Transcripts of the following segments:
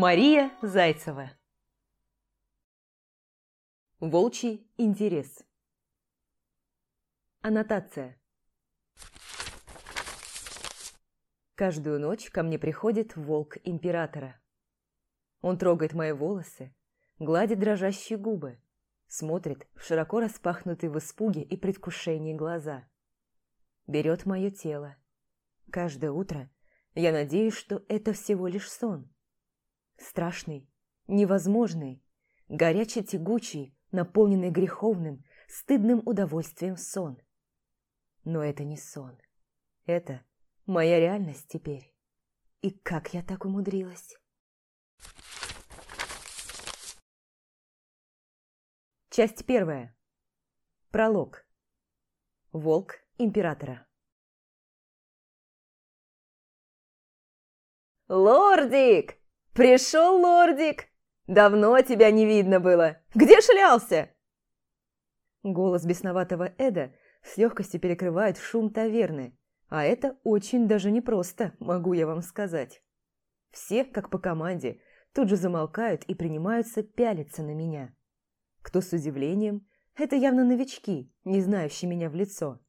Мария Зайцева Волчий интерес Аннотация Каждую ночь ко мне приходит волк императора. Он трогает мои волосы, гладит дрожащие губы, смотрит в широко распахнутые в испуге и предвкушении глаза. Берет мое тело. Каждое утро я надеюсь, что это всего лишь сон. Страшный, невозможный, горячий-тягучий, наполненный греховным, стыдным удовольствием сон. Но это не сон. Это моя реальность теперь. И как я так умудрилась? Часть первая. Пролог. Волк императора. «Лордик! Пришел лордик! Давно тебя не видно было! Где шлялся?» Голос бесноватого Эда с легкостью перекрывает шум таверны, а это очень даже непросто, могу я вам сказать. Все, как по команде, тут же замолкают и принимаются пялиться на меня. Кто с удивлением, это явно новички, не знающие меня в лицо.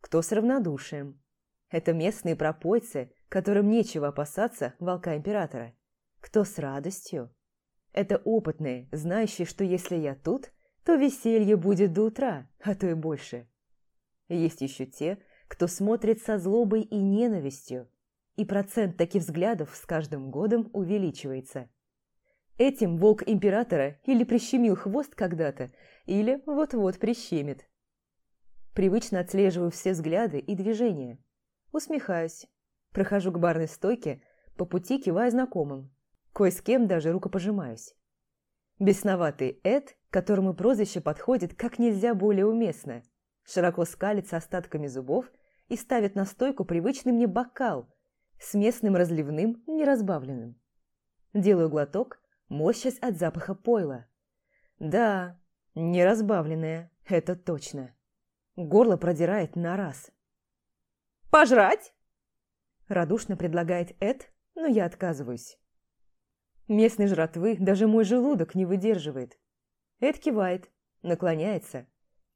Кто с равнодушием. Это местные пропойцы, которым нечего опасаться волка-императора. Кто с радостью. Это опытные, знающие, что если я тут, то веселье будет до утра, а то и больше. Есть еще те, кто смотрит со злобой и ненавистью, и процент таких взглядов с каждым годом увеличивается. Этим волк императора или прищемил хвост когда-то, или вот-вот прищемит. Привычно отслеживаю все взгляды и движения. Усмехаюсь. Прохожу к барной стойке, по пути кивая знакомым. Кое с кем даже рукопожимаюсь. Бесноватый Эд, которому прозвище подходит как нельзя более уместно, широко скалится остатками зубов и ставит на стойку привычный мне бокал с местным разливным, неразбавленным. Делаю глоток, морщась от запаха пойла. Да, не разбавленное, это точно. Горло продирает на раз. «Пожрать?» Радушно предлагает Эд, но я отказываюсь. Местной жратвы даже мой желудок не выдерживает. Эд кивает, наклоняется,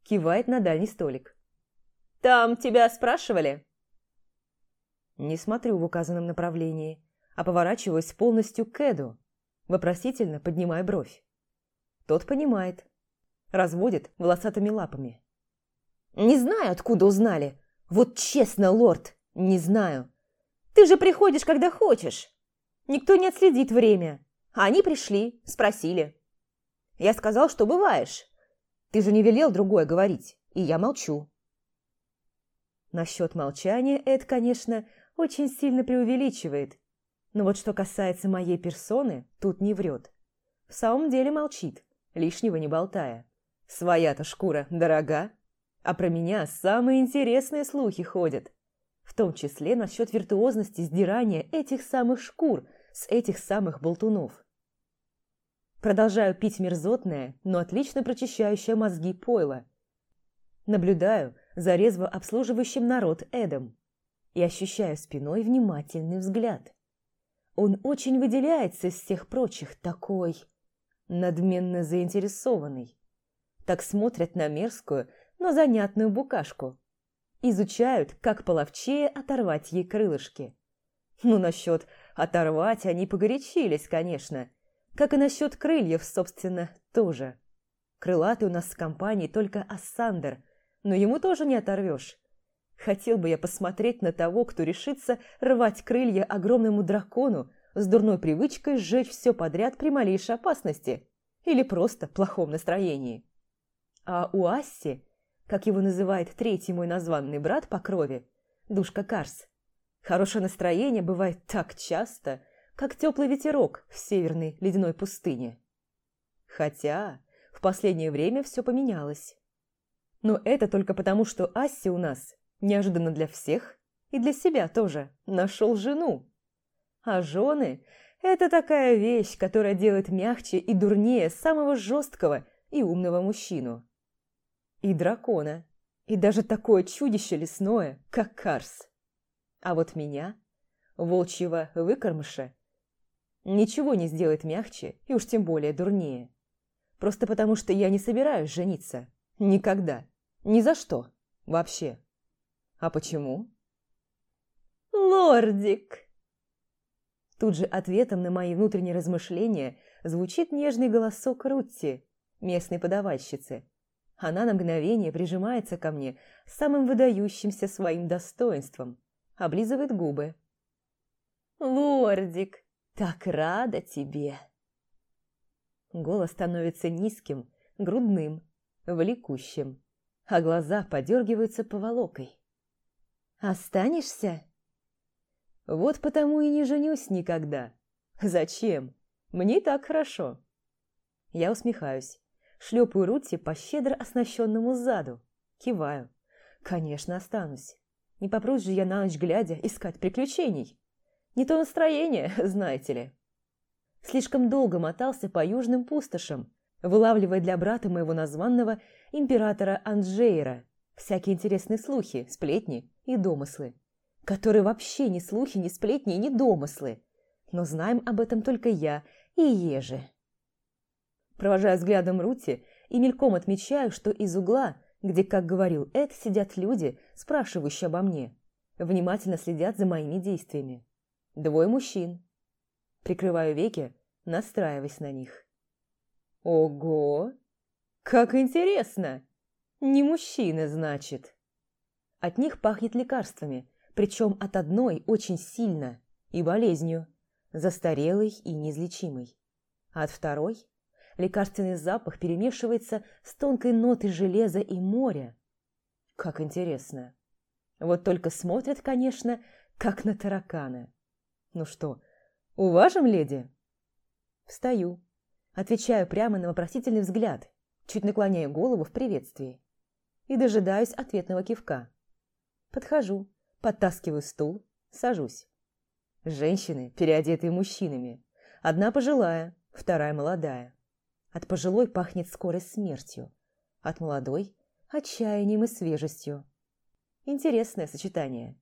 кивает на дальний столик. «Там тебя спрашивали?» Не смотрю в указанном направлении, а поворачиваюсь полностью к Эду, вопросительно поднимая бровь. Тот понимает, разводит волосатыми лапами. «Не знаю, откуда узнали. Вот честно, лорд, не знаю. Ты же приходишь, когда хочешь. Никто не отследит время. А они пришли, спросили. Я сказал, что бываешь. Ты же не велел другое говорить, и я молчу». Насчет молчания Эд, конечно, очень сильно преувеличивает, но вот что касается моей персоны, тут не врет. В самом деле молчит, лишнего не болтая. Своя-то шкура дорога, а про меня самые интересные слухи ходят. В том числе насчет виртуозности сдирания этих самых шкур с этих самых болтунов. Продолжаю пить мерзотное, но отлично прочищающее мозги пойло. Наблюдаю за резво обслуживающим народ Эдом и ощущаю спиной внимательный взгляд. Он очень выделяется из всех прочих, такой надменно заинтересованный. Так смотрят на мерзкую, но занятную букашку. Изучают, как половчее оторвать ей крылышки. Ну, насчет оторвать они погорячились, конечно. Как и насчет крыльев, собственно, тоже. Крылатый у нас в компании только Ассандер, но ему тоже не оторвешь. Хотел бы я посмотреть на того, кто решится рвать крылья огромному дракону с дурной привычкой сжечь все подряд при малейшей опасности или просто плохом настроении. А у Асси, как его называет третий мой названный брат по крови, Душка Карс, хорошее настроение бывает так часто, как теплый ветерок в северной ледяной пустыне. Хотя в последнее время все поменялось. Но это только потому, что Асси у нас неожиданно для всех и для себя тоже нашел жену. А жены – это такая вещь, которая делает мягче и дурнее самого жесткого и умного мужчину. И дракона, и даже такое чудище лесное, как Карс. А вот меня, волчьего выкормыша, ничего не сделает мягче и уж тем более дурнее. Просто потому, что я не собираюсь жениться. Никогда. Ни за что. Вообще. А почему? «Лордик!» Тут же ответом на мои внутренние размышления звучит нежный голосок Рутти, местной подавальщицы. Она на мгновение прижимается ко мне самым выдающимся своим достоинством, облизывает губы. «Лордик, так рада тебе!» Голос становится низким, грудным, влекущим, а глаза подергиваются поволокой. «Останешься?» «Вот потому и не женюсь никогда. Зачем? Мне так хорошо». Я усмехаюсь, шлепаю Рути по щедро оснащенному заду, киваю. «Конечно, останусь. Не попрусь же я на ночь глядя искать приключений. Не то настроение, знаете ли». Слишком долго мотался по южным пустошам, вылавливая для брата моего названного императора Анджейра всякие интересные слухи, сплетни и домыслы, которые вообще не слухи, не сплетни и не домыслы, но знаем об этом только я и Ежи. Провожаю взглядом Рути и мельком отмечаю, что из угла, где, как говорил Эд, сидят люди, спрашивающие обо мне, внимательно следят за моими действиями. Двое мужчин. Прикрываю веки, настраиваясь на них. Ого! Как интересно! Не мужчины, значит. От них пахнет лекарствами, причем от одной очень сильно и болезнью, застарелой и неизлечимой. А от второй лекарственный запах перемешивается с тонкой нотой железа и моря. Как интересно. Вот только смотрят, конечно, как на таракана. Ну что, уважим, леди? Встаю, отвечаю прямо на вопросительный взгляд, чуть наклоняю голову в приветствии и дожидаюсь ответного кивка. Подхожу, подтаскиваю стул, сажусь. Женщины, переодетые мужчинами. Одна пожилая, вторая молодая. От пожилой пахнет скорой смертью, от молодой – отчаянием и свежестью. Интересное сочетание.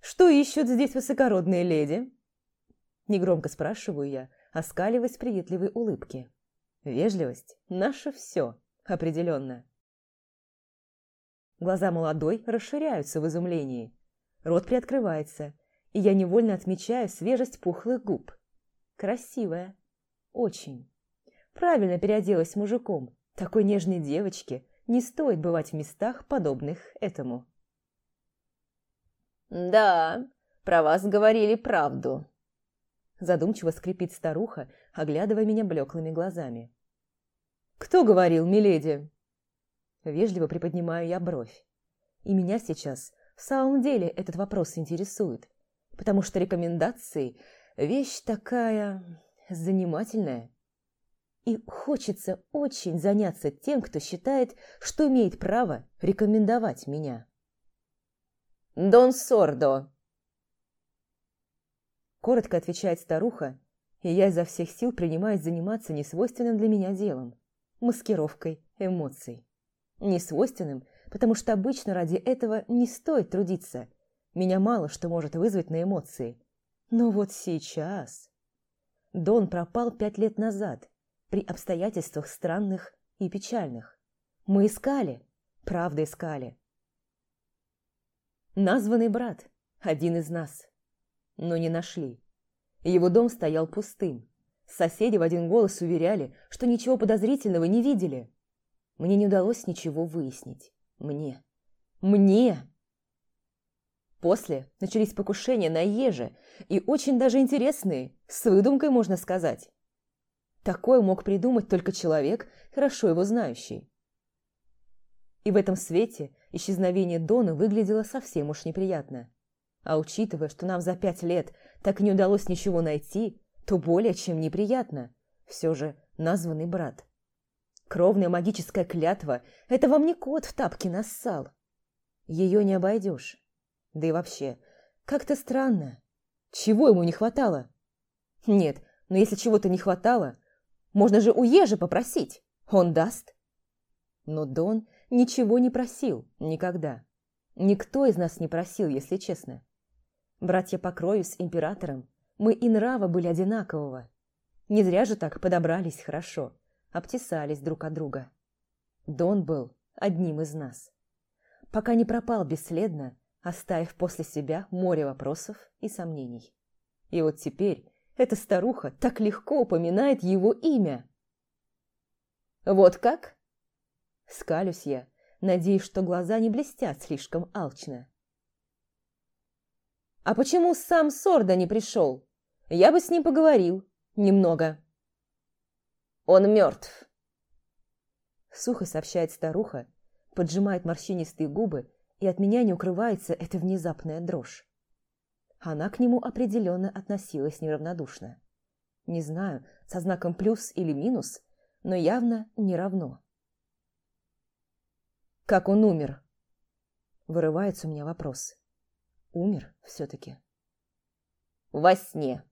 «Что ищут здесь высокородные леди?» Негромко спрашиваю я, оскаливаясь приветливой улыбке. Вежливость – наше все, определенно. Глаза молодой расширяются в изумлении. Рот приоткрывается, и я невольно отмечаю свежесть пухлых губ. Красивая, очень. Правильно переоделась мужиком. Такой нежной девочке не стоит бывать в местах, подобных этому. «Да, про вас говорили правду», – задумчиво скрипит старуха, оглядывая меня блеклыми глазами. «Кто говорил, миледи?» Вежливо приподнимаю я бровь. И меня сейчас в самом деле этот вопрос интересует, потому что рекомендации – вещь такая занимательная. И хочется очень заняться тем, кто считает, что имеет право рекомендовать меня. «Дон Сордо!» Коротко отвечает старуха, и я изо всех сил принимаюсь заниматься несвойственным для меня делом – маскировкой эмоций. Несвойственным, потому что обычно ради этого не стоит трудиться. Меня мало что может вызвать на эмоции. Но вот сейчас... Дон пропал пять лет назад, при обстоятельствах странных и печальных. Мы искали, правда искали. Названный брат, один из нас, но не нашли. Его дом стоял пустым. Соседи в один голос уверяли, что ничего подозрительного не видели. Мне не удалось ничего выяснить. Мне. Мне! После начались покушения на еже, и очень даже интересные, с выдумкой, можно сказать. Такое мог придумать только человек, хорошо его знающий. И в этом свете исчезновение Дона выглядело совсем уж неприятно. А учитывая, что нам за пять лет так и не удалось ничего найти, то более чем неприятно. Все же названный брат. Кровная магическая клятва – это вам не кот в тапке нассал. Ее не обойдешь. Да и вообще, как-то странно. Чего ему не хватало? Нет, но если чего-то не хватало, можно же у Ежи попросить. Он даст. Но Дон ничего не просил никогда. Никто из нас не просил, если честно. Братья по крови с императором Мы и нрава были одинакового. Не зря же так подобрались хорошо, обтесались друг от друга. Дон был одним из нас. Пока не пропал бесследно, оставив после себя море вопросов и сомнений. И вот теперь эта старуха так легко упоминает его имя. «Вот как?» Скалюсь я, надеясь, что глаза не блестят слишком алчно. «А почему сам Сорда не пришел? Я бы с ним поговорил. Немного». «Он мертв», — сухо сообщает старуха, поджимает морщинистые губы, и от меня не укрывается эта внезапная дрожь. Она к нему определенно относилась неравнодушно. Не знаю, со знаком плюс или минус, но явно не равно. «Как он умер?» Вырывается у меня вопрос. Умер все-таки. «Во сне!»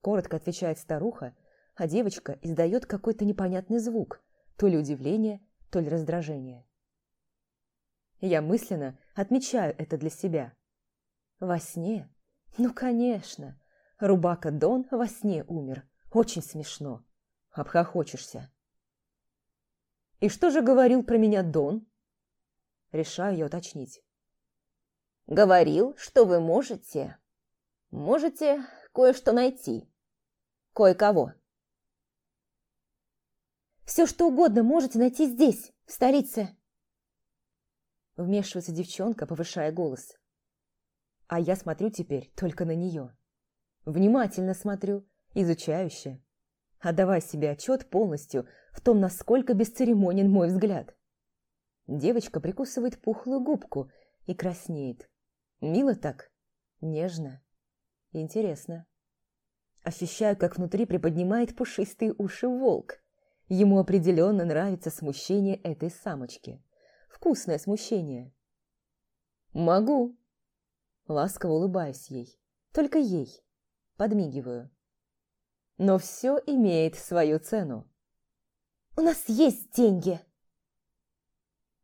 Коротко отвечает старуха, а девочка издает какой-то непонятный звук, то ли удивление, то ли раздражение. Я мысленно отмечаю это для себя. Во сне? Ну, конечно. Рубака Дон во сне умер. Очень смешно. Обхохочешься. И что же говорил про меня Дон? Решаю я уточнить. Говорил, что вы можете... Можете кое-что найти. Кое-кого. Все, что угодно можете найти здесь, в столице. Вмешивается девчонка, повышая голос. А я смотрю теперь только на нее. Внимательно смотрю, изучающе. Отдавая себе отчет полностью в том, насколько бесцеремонен мой взгляд. Девочка прикусывает пухлую губку и краснеет. Мило так, нежно, интересно. Ощущаю, как внутри приподнимает пушистые уши волк. Ему определенно нравится смущение этой самочки. Вкусное смущение. «Могу», Ласково улыбаюсь ей. Только ей. Подмигиваю. Но все имеет свою цену. «У нас есть деньги!»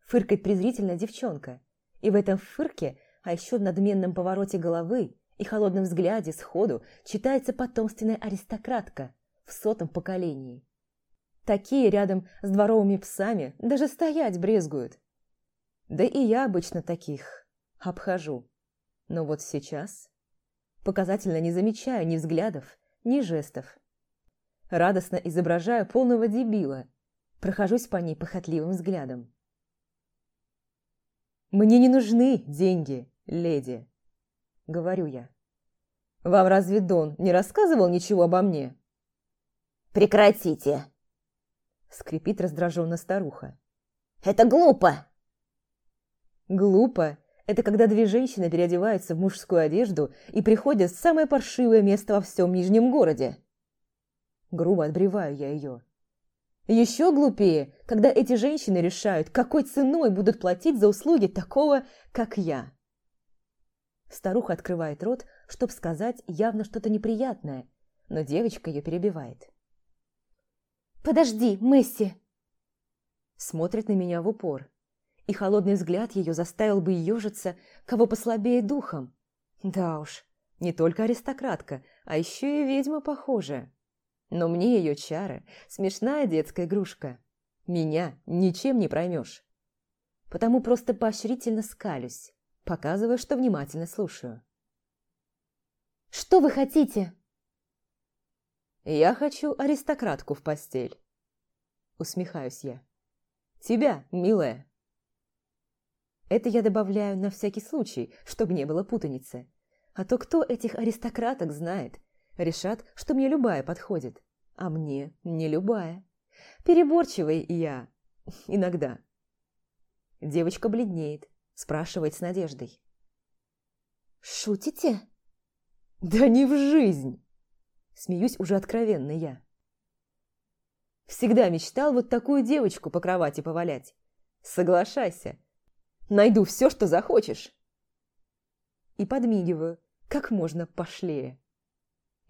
Фыркает презрительно девчонка. И в этом фырке, а еще в надменном повороте головы и холодном взгляде сходу читается потомственная аристократка в сотом поколении. Такие рядом с дворовыми псами даже стоять брезгуют. Да и я обычно таких обхожу. Но вот сейчас показательно не замечаю ни взглядов, ни жестов. Радостно изображаю полного дебила, прохожусь по ней похотливым взглядом. «Мне не нужны деньги, леди», — говорю я. «Вам разве Дон не рассказывал ничего обо мне?» «Прекратите!» — скрипит раздраженно старуха. «Это глупо!» «Глупо это когда две женщины переодеваются в мужскую одежду и приходят в самое паршивое место во всем Нижнем городе. Грубо отбреваю я ее. Еще глупее, когда эти женщины решают, какой ценой будут платить за услуги такого, как я. Старуха открывает рот, чтобы сказать явно что-то неприятное, но девочка ее перебивает. «Подожди, Месси!» Смотрит на меня в упор и холодный взгляд ее заставил бы ежиться, кого послабее духом. Да уж, не только аристократка, а еще и ведьма похожая. Но мне ее чары – смешная детская игрушка. Меня ничем не проймешь. Потому просто поощрительно скалюсь, показывая, что внимательно слушаю. «Что вы хотите?» «Я хочу аристократку в постель», – усмехаюсь я. «Тебя, милая». Это я добавляю на всякий случай, чтобы не было путаницы. А то кто этих аристократок знает? Решат, что мне любая подходит, а мне не любая. Переборчивый я. Иногда. Девочка бледнеет, спрашивает с надеждой. «Шутите?» «Да не в жизнь!» Смеюсь уже откровенно я. Всегда мечтал вот такую девочку по кровати повалять. Соглашайся, Найду все, что захочешь. И подмигиваю, как можно пошлее.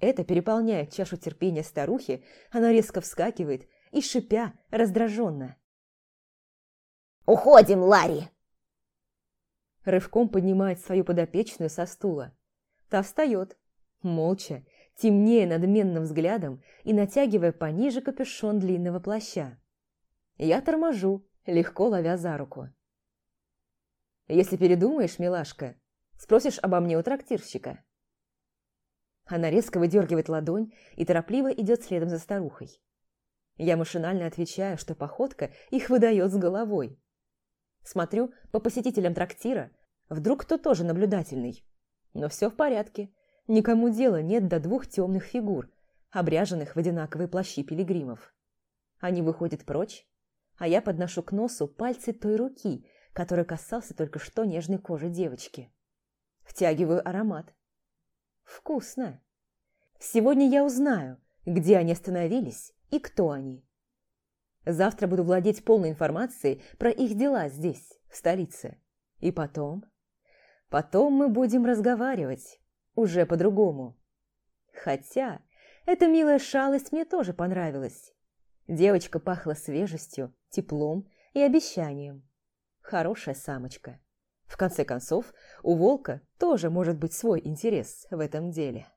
Это переполняет чашу терпения старухи, она резко вскакивает и, шипя, раздраженно. «Уходим, Ларри!» Рывком поднимает свою подопечную со стула. Та встает, молча, темнее надменным взглядом и натягивая пониже капюшон длинного плаща. Я торможу, легко ловя за руку. «Если передумаешь, милашка, спросишь обо мне у трактирщика». Она резко выдергивает ладонь и торопливо идет следом за старухой. Я машинально отвечаю, что походка их выдает с головой. Смотрю по посетителям трактира, вдруг кто тоже наблюдательный. Но все в порядке, никому дела нет до двух темных фигур, обряженных в одинаковые плащи пилигримов. Они выходят прочь, а я подношу к носу пальцы той руки, которой касался только что нежной кожи девочки. Втягиваю аромат. Вкусно. Сегодня я узнаю, где они остановились и кто они. Завтра буду владеть полной информацией про их дела здесь, в столице. И потом... Потом мы будем разговаривать. Уже по-другому. Хотя эта милая шалость мне тоже понравилась. Девочка пахла свежестью, теплом и обещанием. Хорошая самочка. В конце концов, у волка тоже может быть свой интерес в этом деле.